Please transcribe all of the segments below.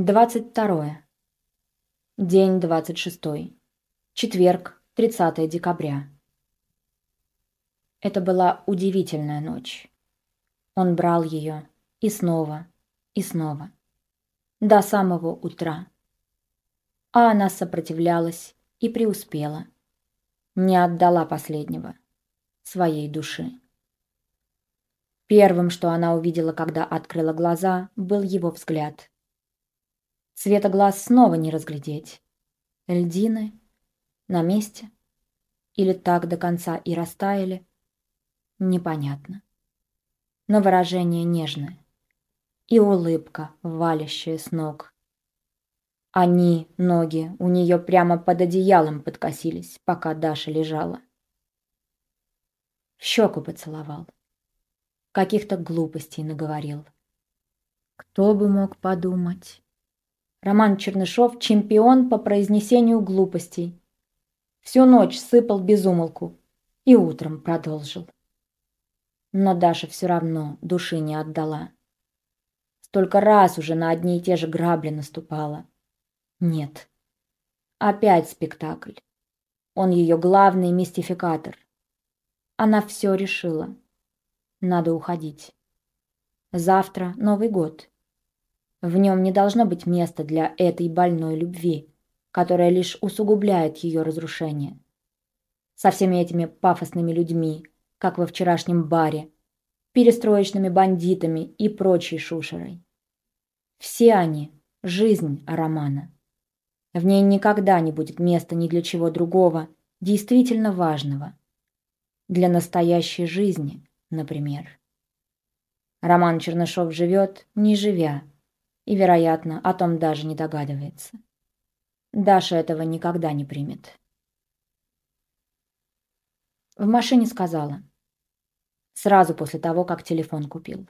22. День 26. Четверг, 30 декабря. Это была удивительная ночь. Он брал ее и снова, и снова. До самого утра. А она сопротивлялась и преуспела. Не отдала последнего, своей души. Первым, что она увидела, когда открыла глаза, был его взгляд. Цвета глаз снова не разглядеть. Льдины на месте или так до конца и растаяли, непонятно. Но выражение нежное и улыбка, валящая с ног. Они, ноги, у нее прямо под одеялом подкосились, пока Даша лежала. В щеку поцеловал. Каких-то глупостей наговорил. Кто бы мог подумать? Роман Чернышов – чемпион по произнесению глупостей. Всю ночь сыпал безумолку и утром продолжил. Но Даша все равно души не отдала. Столько раз уже на одни и те же грабли наступала. Нет. Опять спектакль. Он ее главный мистификатор. Она все решила. Надо уходить. Завтра Новый год. В нем не должно быть места для этой больной любви, которая лишь усугубляет ее разрушение. Со всеми этими пафосными людьми, как во вчерашнем баре, перестроечными бандитами и прочей шушерой. Все они – жизнь романа. В ней никогда не будет места ни для чего другого, действительно важного. Для настоящей жизни, например. Роман Чернышов живет, не живя, и, вероятно, о том даже не догадывается. Даша этого никогда не примет. В машине сказала. Сразу после того, как телефон купил.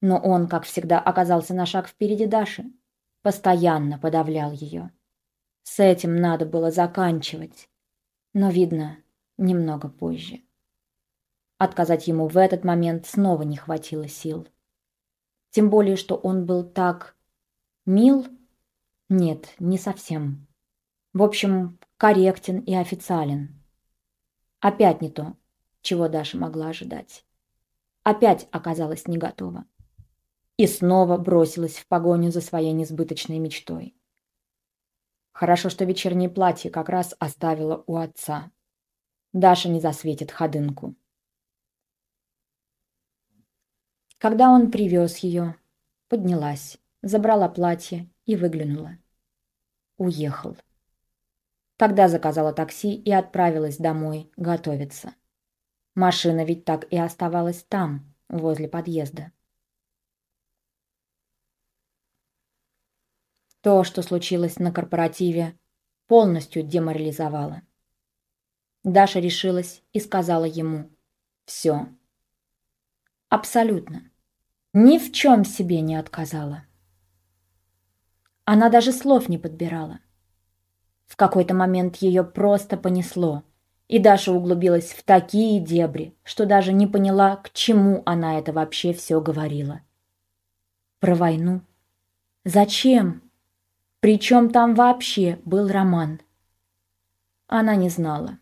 Но он, как всегда, оказался на шаг впереди Даши. Постоянно подавлял ее. С этим надо было заканчивать. Но, видно, немного позже. Отказать ему в этот момент снова не хватило сил. Тем более, что он был так мил. Нет, не совсем. В общем, корректен и официален. Опять не то, чего Даша могла ожидать. Опять оказалась не готова. И снова бросилась в погоню за своей несбыточной мечтой. Хорошо, что вечернее платье как раз оставила у отца. Даша не засветит ходынку. Когда он привез ее, поднялась, забрала платье и выглянула. Уехал. Тогда заказала такси и отправилась домой готовиться. Машина ведь так и оставалась там, возле подъезда. То, что случилось на корпоративе, полностью деморализовало. Даша решилась и сказала ему «Все». Абсолютно. Ни в чем себе не отказала. Она даже слов не подбирала. В какой-то момент ее просто понесло, и Даша углубилась в такие дебри, что даже не поняла, к чему она это вообще все говорила. Про войну? Зачем? Причем там вообще был роман? Она не знала.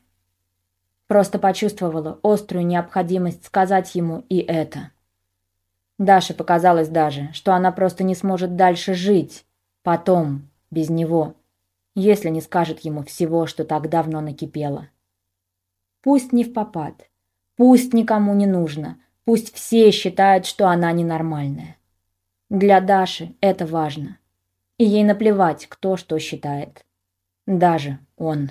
Просто почувствовала острую необходимость сказать ему и это. Даше показалось даже, что она просто не сможет дальше жить, потом, без него, если не скажет ему всего, что так давно накипело. Пусть не в попад, пусть никому не нужно, пусть все считают, что она ненормальная. Для Даши это важно. И ей наплевать, кто что считает. Даже он.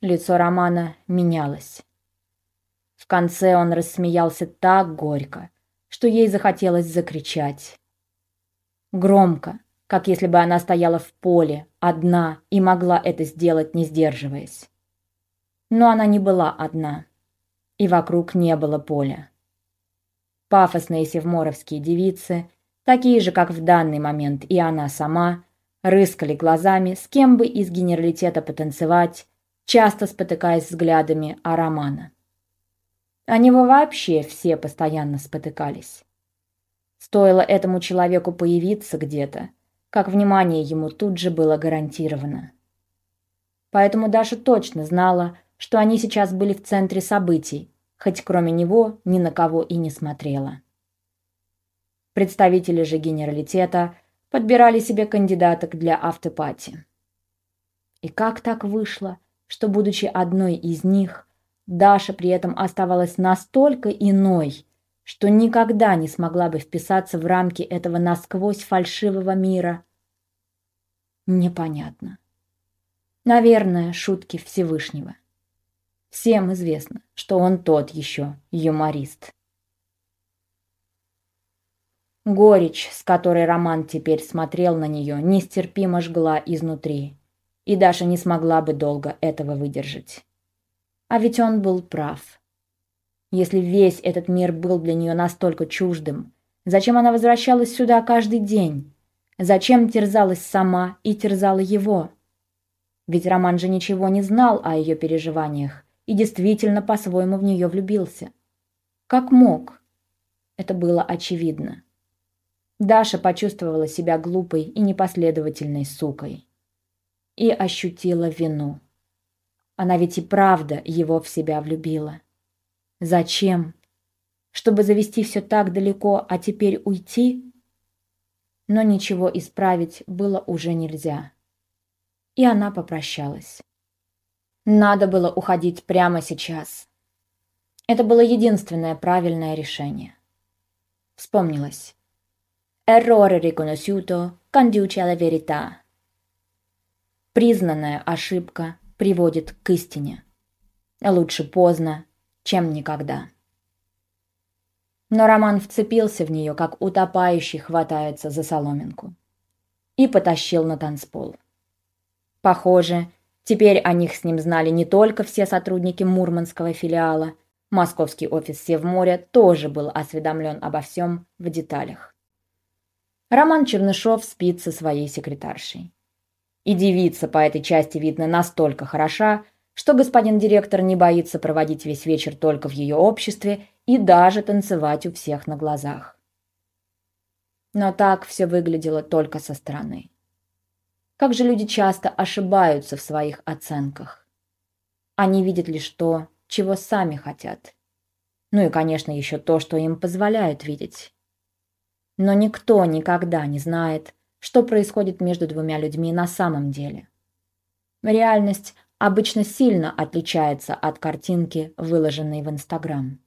Лицо Романа менялось. Конце он рассмеялся так горько, что ей захотелось закричать. Громко, как если бы она стояла в поле, одна, и могла это сделать, не сдерживаясь. Но она не была одна, и вокруг не было поля. Пафосные севморовские девицы, такие же, как в данный момент и она сама, рыскали глазами, с кем бы из генералитета потанцевать, часто спотыкаясь взглядами о Романа. Они вообще все постоянно спотыкались. Стоило этому человеку появиться где-то, как внимание ему тут же было гарантировано. Поэтому Даша точно знала, что они сейчас были в центре событий, хоть кроме него ни на кого и не смотрела. Представители же генералитета подбирали себе кандидаток для автопати. И как так вышло, что, будучи одной из них, Даша при этом оставалась настолько иной, что никогда не смогла бы вписаться в рамки этого насквозь фальшивого мира? Непонятно. Наверное, шутки Всевышнего. Всем известно, что он тот еще юморист. Горечь, с которой Роман теперь смотрел на нее, нестерпимо жгла изнутри, и Даша не смогла бы долго этого выдержать. А ведь он был прав. Если весь этот мир был для нее настолько чуждым, зачем она возвращалась сюда каждый день? Зачем терзалась сама и терзала его? Ведь Роман же ничего не знал о ее переживаниях и действительно по-своему в нее влюбился. Как мог? Это было очевидно. Даша почувствовала себя глупой и непоследовательной сукой. И ощутила вину. Она ведь и правда его в себя влюбила. Зачем? Чтобы завести все так далеко, а теперь уйти? Но ничего исправить было уже нельзя. И она попрощалась. Надо было уходить прямо сейчас. Это было единственное правильное решение. Вспомнилось. Errore riconosciuto conduce alla verità. Признанная ошибка приводит к истине. Лучше поздно, чем никогда. Но Роман вцепился в нее, как утопающий хватается за соломинку, и потащил на танцпол. Похоже, теперь о них с ним знали не только все сотрудники Мурманского филиала, московский офис Севморя тоже был осведомлен обо всем в деталях. Роман Чернышов спит со своей секретаршей. И девица по этой части, видно, настолько хороша, что господин директор не боится проводить весь вечер только в ее обществе и даже танцевать у всех на глазах. Но так все выглядело только со стороны. Как же люди часто ошибаются в своих оценках. Они видят лишь то, чего сами хотят. Ну и, конечно, еще то, что им позволяют видеть. Но никто никогда не знает, что происходит между двумя людьми на самом деле. Реальность обычно сильно отличается от картинки, выложенной в Инстаграм.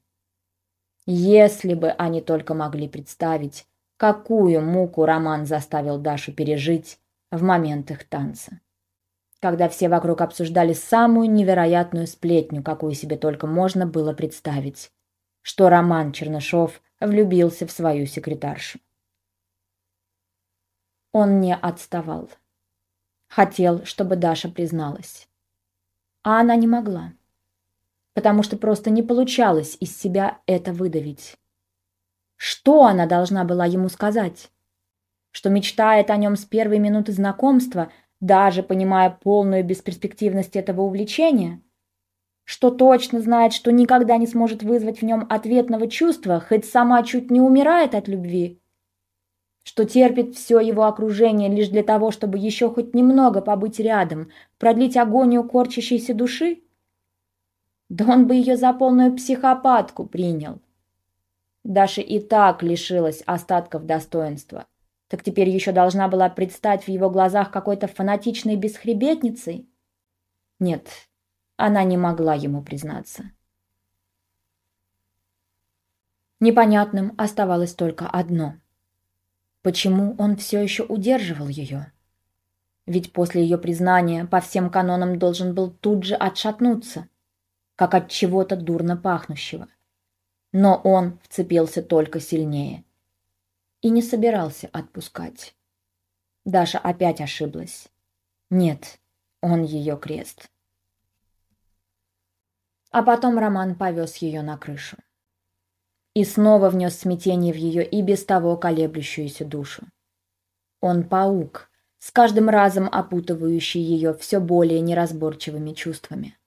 Если бы они только могли представить, какую муку Роман заставил Дашу пережить в момент их танца. Когда все вокруг обсуждали самую невероятную сплетню, какую себе только можно было представить, что Роман Чернышов влюбился в свою секретаршу. Он не отставал. Хотел, чтобы Даша призналась. А она не могла. Потому что просто не получалось из себя это выдавить. Что она должна была ему сказать? Что мечтает о нем с первой минуты знакомства, даже понимая полную бесперспективность этого увлечения? Что точно знает, что никогда не сможет вызвать в нем ответного чувства, хоть сама чуть не умирает от любви? Что терпит все его окружение лишь для того, чтобы еще хоть немного побыть рядом, продлить агонию корчащейся души? Да он бы ее за полную психопатку принял. Даша и так лишилась остатков достоинства. Так теперь еще должна была предстать в его глазах какой-то фанатичной бесхребетницей? Нет, она не могла ему признаться. Непонятным оставалось только одно — Почему он все еще удерживал ее? Ведь после ее признания по всем канонам должен был тут же отшатнуться, как от чего-то дурно пахнущего. Но он вцепился только сильнее и не собирался отпускать. Даша опять ошиблась. Нет, он ее крест. А потом Роман повез ее на крышу и снова внес смятение в ее и без того колеблющуюся душу. Он паук, с каждым разом опутывающий ее все более неразборчивыми чувствами.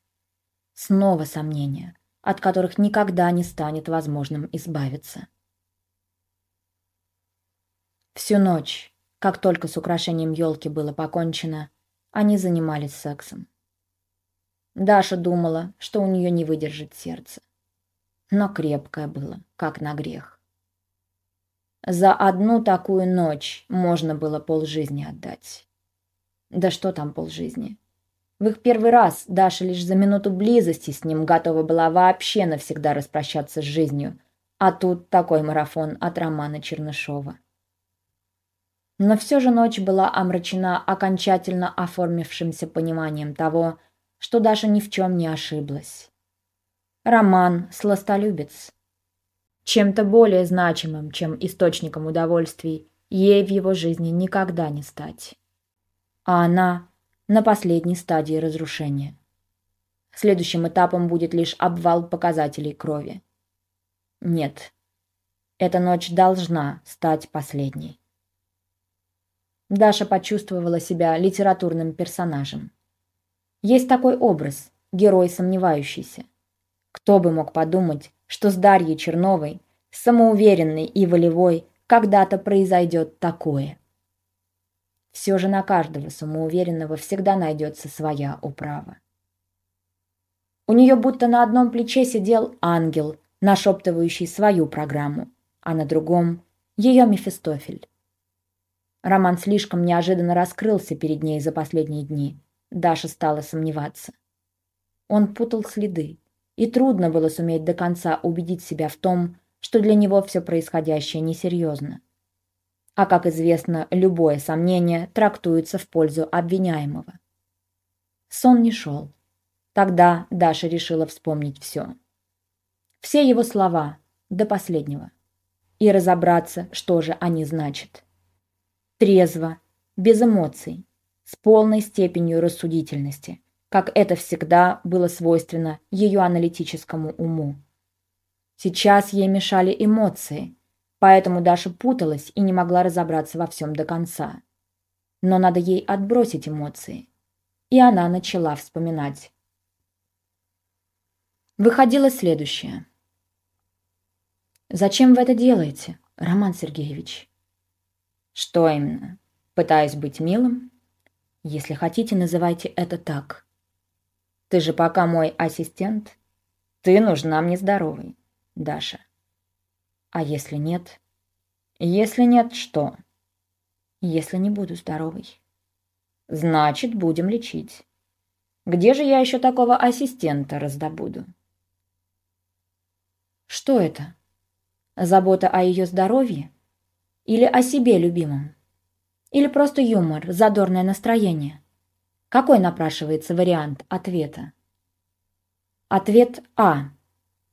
Снова сомнения, от которых никогда не станет возможным избавиться. Всю ночь, как только с украшением елки было покончено, они занимались сексом. Даша думала, что у нее не выдержит сердце. Но крепкое было, как на грех. За одну такую ночь можно было полжизни отдать. Да что там полжизни? В их первый раз Даша лишь за минуту близости с ним готова была вообще навсегда распрощаться с жизнью, а тут такой марафон от Романа Чернышова. Но все же ночь была омрачена окончательно оформившимся пониманием того, что Даша ни в чем не ошиблась. Роман – сластолюбец. Чем-то более значимым, чем источником удовольствий, ей в его жизни никогда не стать. А она на последней стадии разрушения. Следующим этапом будет лишь обвал показателей крови. Нет, эта ночь должна стать последней. Даша почувствовала себя литературным персонажем. Есть такой образ – герой сомневающийся. Кто бы мог подумать, что с Дарьей Черновой, самоуверенной и волевой, когда-то произойдет такое. Все же на каждого самоуверенного всегда найдется своя управа. У нее будто на одном плече сидел ангел, нашептывающий свою программу, а на другом – ее Мефистофель. Роман слишком неожиданно раскрылся перед ней за последние дни – Даша стала сомневаться. Он путал следы, и трудно было суметь до конца убедить себя в том, что для него все происходящее несерьезно. А как известно, любое сомнение трактуется в пользу обвиняемого. Сон не шел. Тогда Даша решила вспомнить все. Все его слова, до последнего. И разобраться, что же они значат. Трезво, без эмоций, с полной степенью рассудительности, как это всегда было свойственно ее аналитическому уму. Сейчас ей мешали эмоции, поэтому Даша путалась и не могла разобраться во всем до конца. Но надо ей отбросить эмоции. И она начала вспоминать. Выходило следующее. «Зачем вы это делаете, Роман Сергеевич?» «Что именно? Пытаюсь быть милым?» Если хотите, называйте это так. Ты же пока мой ассистент. Ты нужна мне здоровой, Даша. А если нет? Если нет, что? Если не буду здоровой. Значит, будем лечить. Где же я еще такого ассистента раздобуду? Что это? Забота о ее здоровье? Или о себе любимом? Или просто юмор, задорное настроение? Какой напрашивается вариант ответа? Ответ А.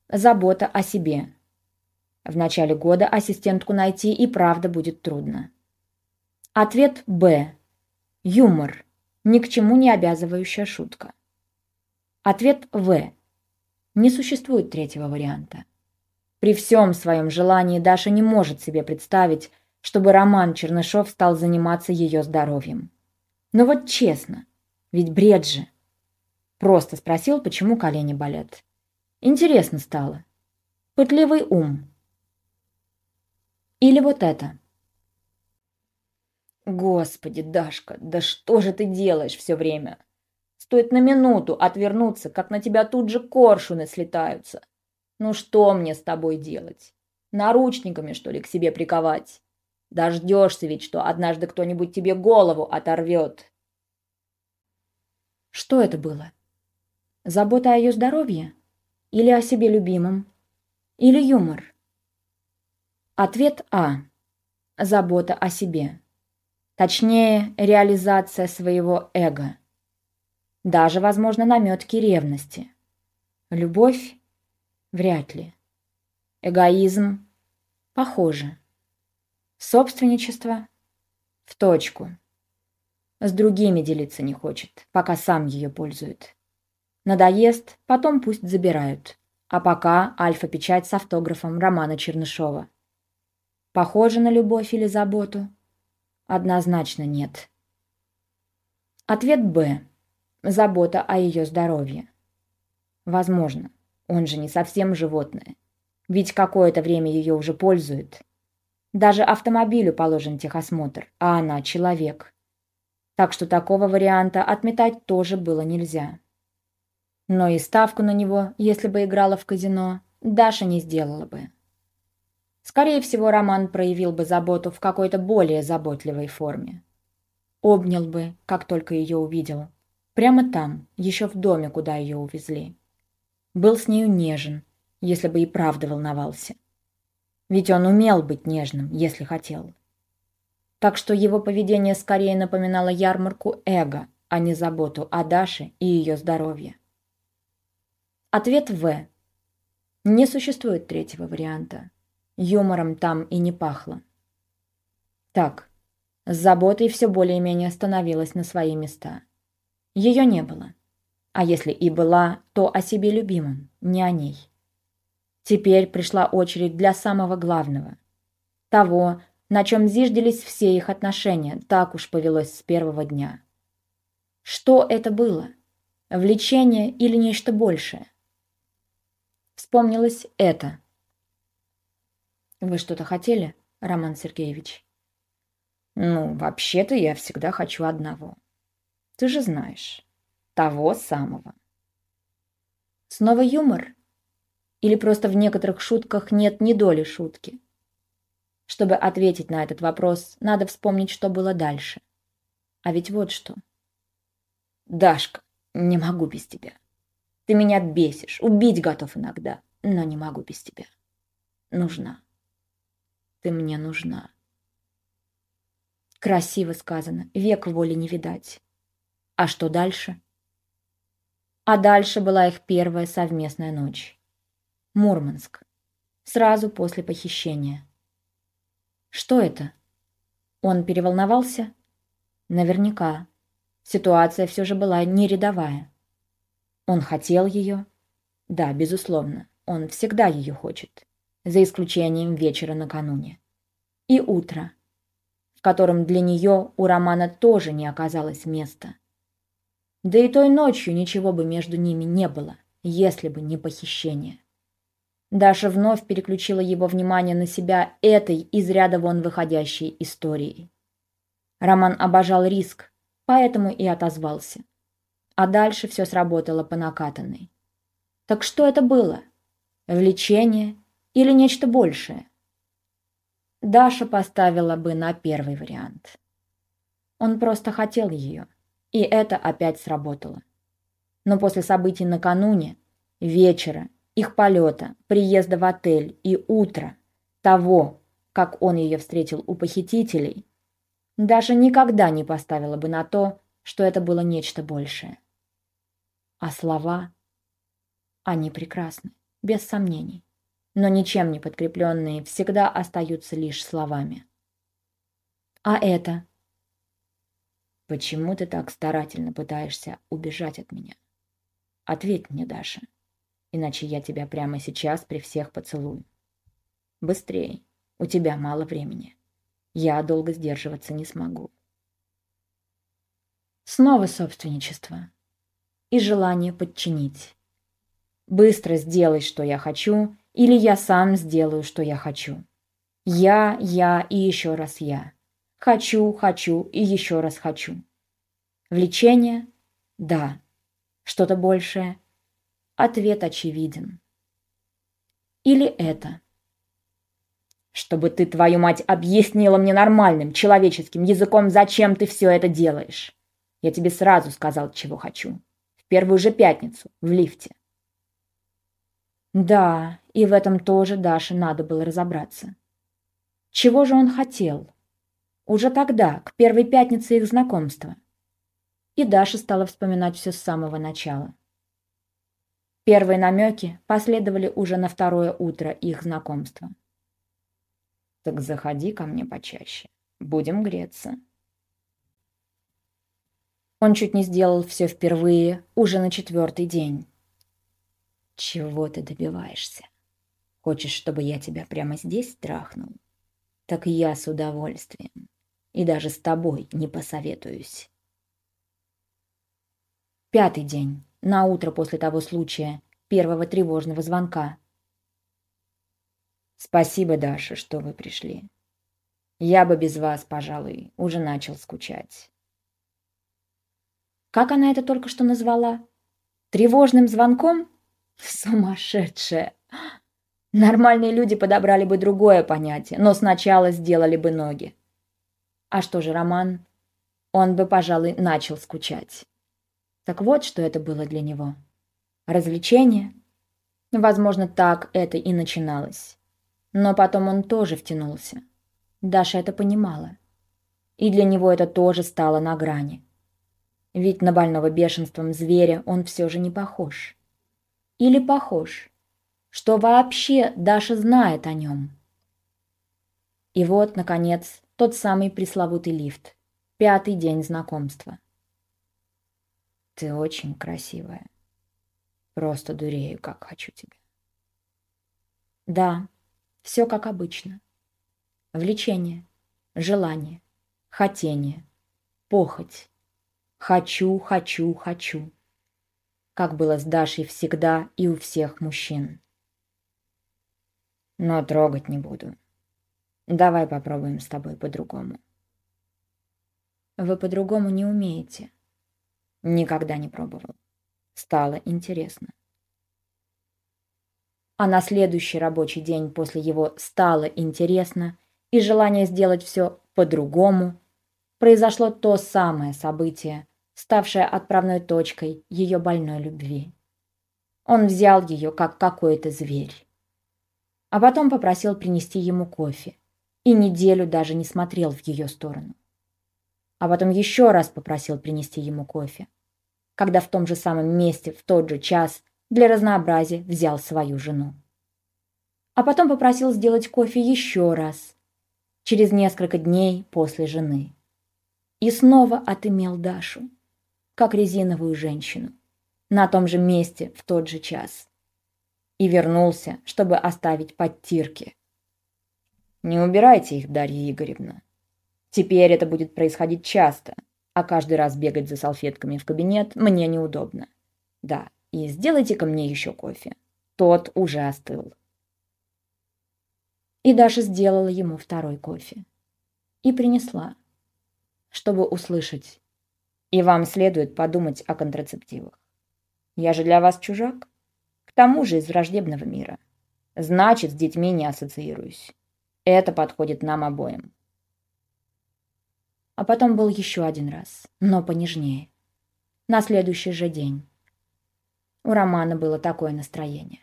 Забота о себе. В начале года ассистентку найти и правда будет трудно. Ответ Б. Юмор. Ни к чему не обязывающая шутка. Ответ В. Не существует третьего варианта. При всем своем желании Даша не может себе представить, чтобы Роман Чернышов стал заниматься ее здоровьем. Но вот честно, ведь бред же. Просто спросил, почему колени болят. Интересно стало. Пытливый ум. Или вот это. Господи, Дашка, да что же ты делаешь все время? Стоит на минуту отвернуться, как на тебя тут же коршуны слетаются. Ну что мне с тобой делать? Наручниками, что ли, к себе приковать? Дождешься ведь, что однажды кто-нибудь тебе голову оторвет. Что это было? Забота о ее здоровье? Или о себе любимом? Или юмор? Ответ А. Забота о себе. Точнее, реализация своего эго. Даже, возможно, наметки ревности. Любовь? Вряд ли. Эгоизм? Похоже. Собственничество в точку. С другими делиться не хочет, пока сам ее пользует. Надоест, потом пусть забирают. А пока альфа-печать с автографом Романа Чернышова. Похоже на любовь или заботу? Однозначно нет. Ответ Б. Забота о ее здоровье. Возможно. Он же не совсем животное. Ведь какое-то время ее уже пользует. Даже автомобилю положен техосмотр, а она человек. Так что такого варианта отметать тоже было нельзя. Но и ставку на него, если бы играла в казино, Даша не сделала бы. Скорее всего, Роман проявил бы заботу в какой-то более заботливой форме. Обнял бы, как только ее увидел. Прямо там, еще в доме, куда ее увезли. Был с нею нежен, если бы и правда волновался. Ведь он умел быть нежным, если хотел. Так что его поведение скорее напоминало ярмарку эго, а не заботу о Даше и ее здоровье. Ответ В. Не существует третьего варианта. Юмором там и не пахло. Так, с заботой все более-менее становилось на свои места. Ее не было. А если и была, то о себе любимом, не о ней. Теперь пришла очередь для самого главного. Того, на чем зиждились все их отношения, так уж повелось с первого дня. Что это было? Влечение или нечто большее? Вспомнилось это. «Вы что-то хотели, Роман Сергеевич?» «Ну, вообще-то я всегда хочу одного. Ты же знаешь, того самого». «Снова юмор?» Или просто в некоторых шутках нет ни доли шутки? Чтобы ответить на этот вопрос, надо вспомнить, что было дальше. А ведь вот что. «Дашка, не могу без тебя. Ты меня бесишь, убить готов иногда, но не могу без тебя. Нужна. Ты мне нужна». Красиво сказано, век воли не видать. А что дальше? А дальше была их первая совместная ночь. Мурманск. Сразу после похищения. Что это? Он переволновался? Наверняка. Ситуация все же была не рядовая. Он хотел ее? Да, безусловно. Он всегда ее хочет. За исключением вечера накануне. И утро, в котором для нее у Романа тоже не оказалось места. Да и той ночью ничего бы между ними не было, если бы не похищение. Даша вновь переключила его внимание на себя этой из ряда вон выходящей историей. Роман обожал риск, поэтому и отозвался. А дальше все сработало по накатанной. Так что это было? Влечение или нечто большее? Даша поставила бы на первый вариант. Он просто хотел ее, и это опять сработало. Но после событий накануне, вечера их полета, приезда в отель и утра, того, как он ее встретил у похитителей, Даша никогда не поставила бы на то, что это было нечто большее. А слова, они прекрасны, без сомнений, но ничем не подкрепленные всегда остаются лишь словами. А это? Почему ты так старательно пытаешься убежать от меня? Ответь мне, Даша иначе я тебя прямо сейчас при всех поцелую. Быстрей, у тебя мало времени. Я долго сдерживаться не смогу. Снова собственничество и желание подчинить. Быстро сделай, что я хочу, или я сам сделаю, что я хочу. Я, я и еще раз я. Хочу, хочу и еще раз хочу. Влечение? Да. Что-то большее? Ответ очевиден. Или это. Чтобы ты, твою мать, объяснила мне нормальным, человеческим языком, зачем ты все это делаешь. Я тебе сразу сказал, чего хочу. В первую же пятницу, в лифте. Да, и в этом тоже Даше надо было разобраться. Чего же он хотел? Уже тогда, к первой пятнице их знакомства. И Даша стала вспоминать все с самого начала. Первые намеки последовали уже на второе утро их знакомства. «Так заходи ко мне почаще. Будем греться». Он чуть не сделал все впервые, уже на четвертый день. «Чего ты добиваешься? Хочешь, чтобы я тебя прямо здесь трахнул? Так я с удовольствием. И даже с тобой не посоветуюсь». Пятый день на утро после того случая, первого тревожного звонка. Спасибо, Даша, что вы пришли. Я бы без вас, пожалуй, уже начал скучать. Как она это только что назвала? Тревожным звонком? Сумасшедшая! Нормальные люди подобрали бы другое понятие, но сначала сделали бы ноги. А что же Роман? Он бы, пожалуй, начал скучать. Так вот, что это было для него. Развлечение? Возможно, так это и начиналось. Но потом он тоже втянулся. Даша это понимала. И для него это тоже стало на грани. Ведь на больного бешенством зверя он все же не похож. Или похож. Что вообще Даша знает о нем? И вот, наконец, тот самый пресловутый лифт. Пятый день знакомства. Ты очень красивая. Просто дурею, как хочу тебя. Да, все как обычно. Влечение, желание, хотение, похоть. Хочу, хочу, хочу. Как было с Дашей всегда и у всех мужчин. Но трогать не буду. Давай попробуем с тобой по-другому. Вы по-другому не умеете. Никогда не пробовал. Стало интересно. А на следующий рабочий день после его «стало интересно» и желание сделать все по-другому, произошло то самое событие, ставшее отправной точкой ее больной любви. Он взял ее, как какой-то зверь. А потом попросил принести ему кофе и неделю даже не смотрел в ее сторону. А потом еще раз попросил принести ему кофе, когда в том же самом месте в тот же час для разнообразия взял свою жену. А потом попросил сделать кофе еще раз, через несколько дней после жены. И снова отымел Дашу, как резиновую женщину, на том же месте в тот же час. И вернулся, чтобы оставить подтирки. Не убирайте их, Дарья Игоревна. Теперь это будет происходить часто, а каждый раз бегать за салфетками в кабинет мне неудобно. Да, и сделайте-ка мне еще кофе. Тот уже остыл. И Даша сделала ему второй кофе. И принесла, чтобы услышать. И вам следует подумать о контрацептивах. Я же для вас чужак. К тому же из враждебного мира. Значит, с детьми не ассоциируюсь. Это подходит нам обоим. А потом был еще один раз, но понежнее. На следующий же день. У Романа было такое настроение.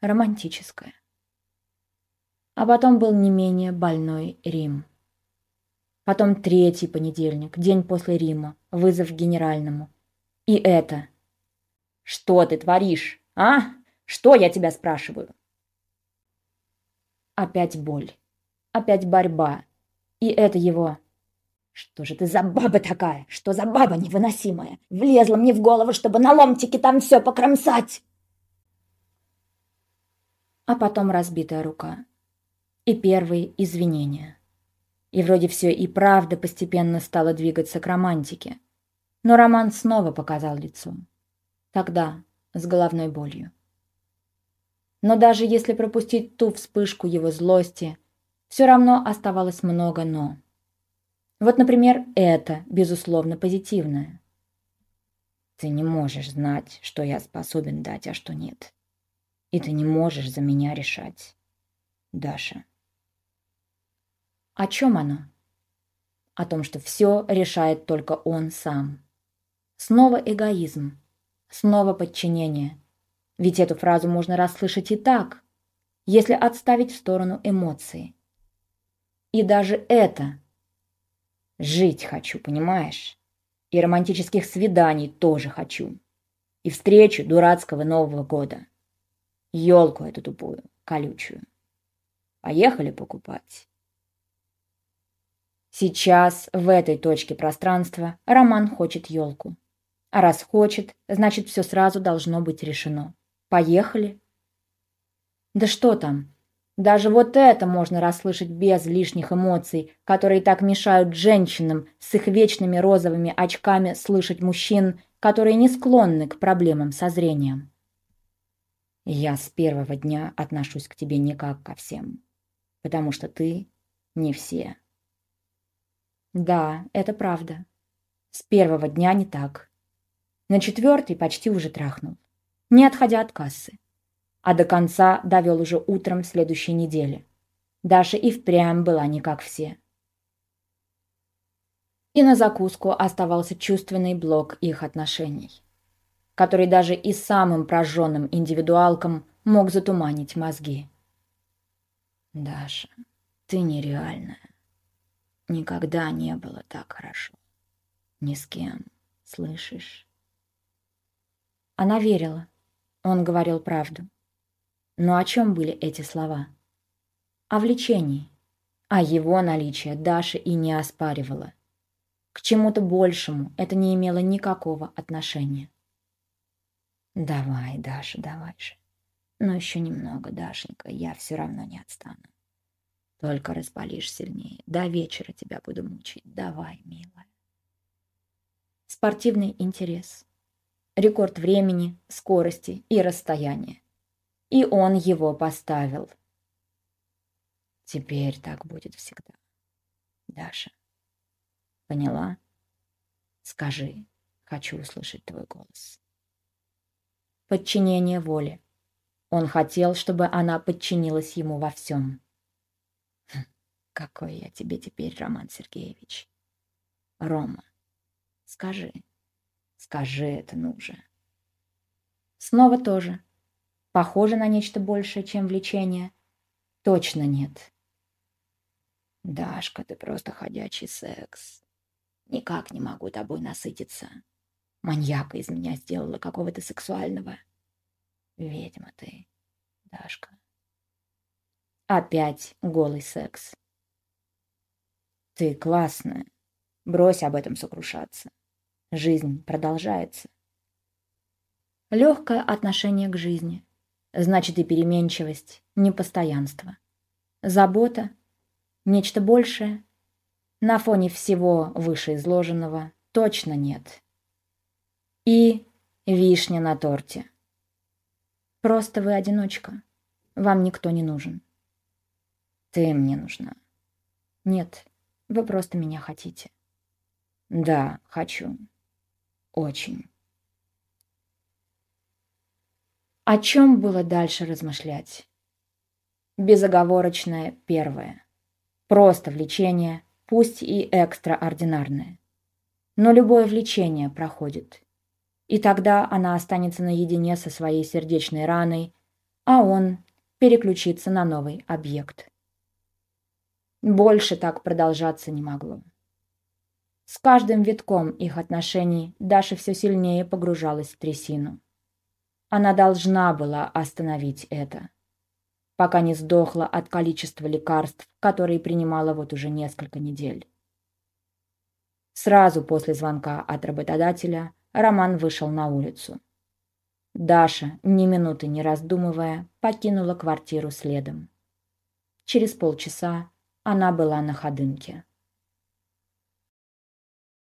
Романтическое. А потом был не менее больной Рим. Потом третий понедельник, день после Рима, вызов генеральному. И это. Что ты творишь, а? Что я тебя спрашиваю? Опять боль. Опять борьба. И это его. Что же ты за баба такая? Что за баба невыносимая? Влезла мне в голову, чтобы на ломтике там все покромсать. А потом разбитая рука и первые извинения. И вроде все и правда постепенно стало двигаться к романтике. Но Роман снова показал лицо. Тогда с головной болью. Но даже если пропустить ту вспышку его злости, все равно оставалось много «но». Вот, например, это, безусловно, позитивное. Ты не можешь знать, что я способен дать, а что нет. И ты не можешь за меня решать. Даша. О чем оно? О том, что все решает только он сам. Снова эгоизм. Снова подчинение. Ведь эту фразу можно расслышать и так, если отставить в сторону эмоции. И даже это. Жить хочу, понимаешь? И романтических свиданий тоже хочу. И встречу дурацкого Нового года. Елку эту тупую, колючую. Поехали покупать. Сейчас, в этой точке пространства, Роман хочет елку. А раз хочет, значит, все сразу должно быть решено. Поехали. Да что там? Даже вот это можно расслышать без лишних эмоций, которые так мешают женщинам с их вечными розовыми очками слышать мужчин, которые не склонны к проблемам со зрением. Я с первого дня отношусь к тебе не как ко всем, потому что ты не все. Да, это правда. С первого дня не так. На четвертый почти уже трахнул. Не отходя от кассы. А до конца довел уже утром следующей недели. Даша и впрямь была не как все. И на закуску оставался чувственный блок их отношений, который даже и самым прожженным индивидуалкам мог затуманить мозги. «Даша, ты нереальная. Никогда не было так хорошо. Ни с кем, слышишь?» Она верила. Он говорил правду. Но о чем были эти слова? О влечении. А его наличие Даша и не оспаривала. К чему-то большему это не имело никакого отношения. «Давай, Даша, давай же. Но еще немного, Дашенька, я все равно не отстану. Только распалишь сильнее. До вечера тебя буду мучить. Давай, милая. Спортивный интерес. Рекорд времени, скорости и расстояния. И он его поставил. Теперь так будет всегда. Даша. Поняла? Скажи. Хочу услышать твой голос. Подчинение воле. Он хотел, чтобы она подчинилась ему во всем. Хм, какой я тебе теперь, Роман Сергеевич. Рома, скажи, скажи это ну же. Снова тоже. Похоже на нечто большее, чем влечение. Точно нет. Дашка, ты просто ходячий секс. Никак не могу тобой насытиться. Маньяка из меня сделала какого-то сексуального. Ведьма ты, Дашка. Опять голый секс. Ты классная. Брось об этом сокрушаться. Жизнь продолжается. Легкое отношение к жизни. Значит и переменчивость, непостоянство. Забота, нечто большее. На фоне всего вышеизложенного точно нет. И вишня на торте. Просто вы одиночка. Вам никто не нужен. Ты мне нужна. Нет, вы просто меня хотите. Да, хочу. Очень. О чем было дальше размышлять? Безоговорочное первое. Просто влечение, пусть и экстраординарное. Но любое влечение проходит. И тогда она останется наедине со своей сердечной раной, а он переключится на новый объект. Больше так продолжаться не могло. С каждым витком их отношений Даша все сильнее погружалась в трясину. Она должна была остановить это, пока не сдохла от количества лекарств, которые принимала вот уже несколько недель. Сразу после звонка от работодателя Роман вышел на улицу. Даша, ни минуты не раздумывая, покинула квартиру следом. Через полчаса она была на ходынке.